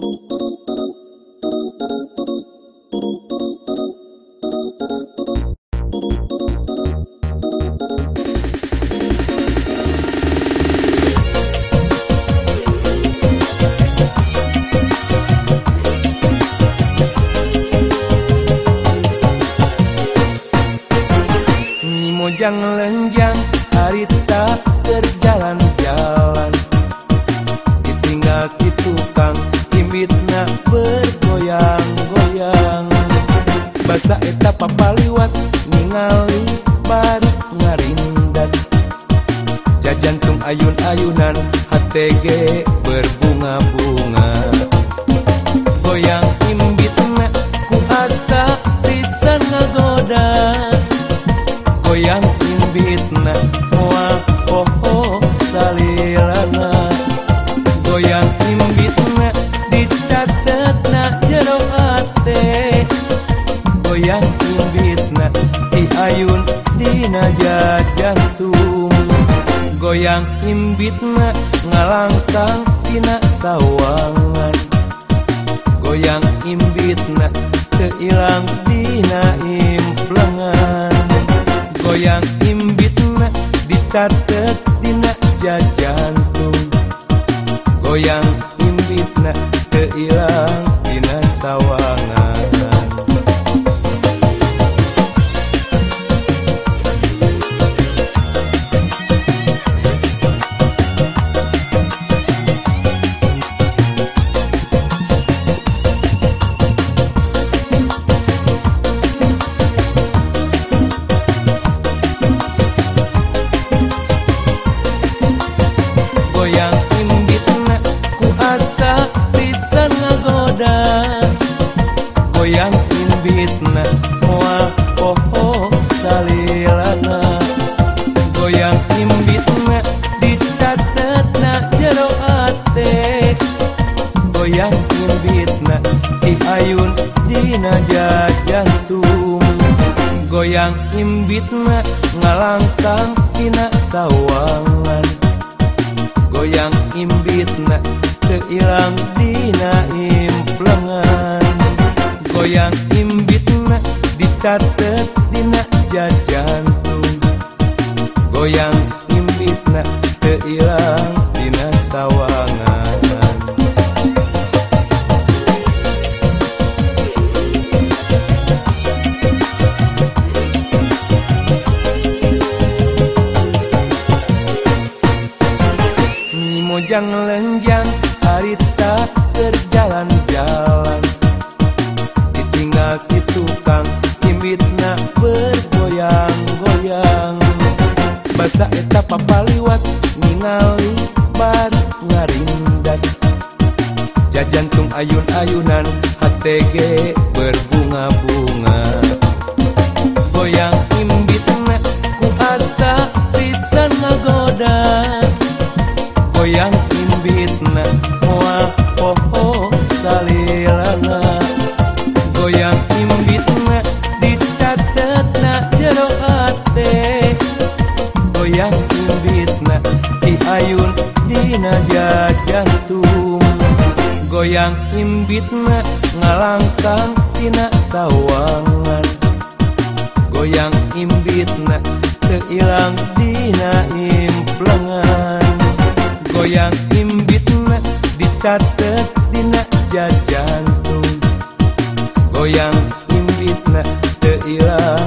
Nimojang lenjang harita berjalan-jalan. Ditinggal di tukang saeta papaliwat ningali baru ngarindat. Jajantung ayun-ayunan HTG berbunga-bunga. Goyang imbitna ku asa bisa ngagoda. Goyang imbitna moal oh goyang imbitna ngalangkang tina sawangan. Goyang imbitna teilang tina implengan. Goyang imbitna dicatet tina jajantung. Goyang imbitna teilang asa bisa ngagoda Goyang imbitna moal poho salilana Goyang imbitna dicatetna jero ate. Goyang imbitna di ayun dina jajantung Goyang imbitna ngalangkang tina sawangan. Goyang imbitna teilang dina implengan Goyang imbitna dicatet dina jajantung Goyang imbitna teilang dina sawangan. Nimojang lenjang harita berjalan-jalan ditinggal di tukang imitna bergoyang-goyang. Bahasa eta papaliwat ningali bar ngarindat jajantung ayun-ayunan HTG berbunga-bunga. Goyang imbitna ku asa bisa ngagoda imbitna dicatetna jero hate goyang imbitna diayun dina jajantung goyang imbitna ngalangkang tina sawangan. Goyang imbitna keilang dina implengan goyang imbitna dicatet dina jajan goyang mimpi na teilah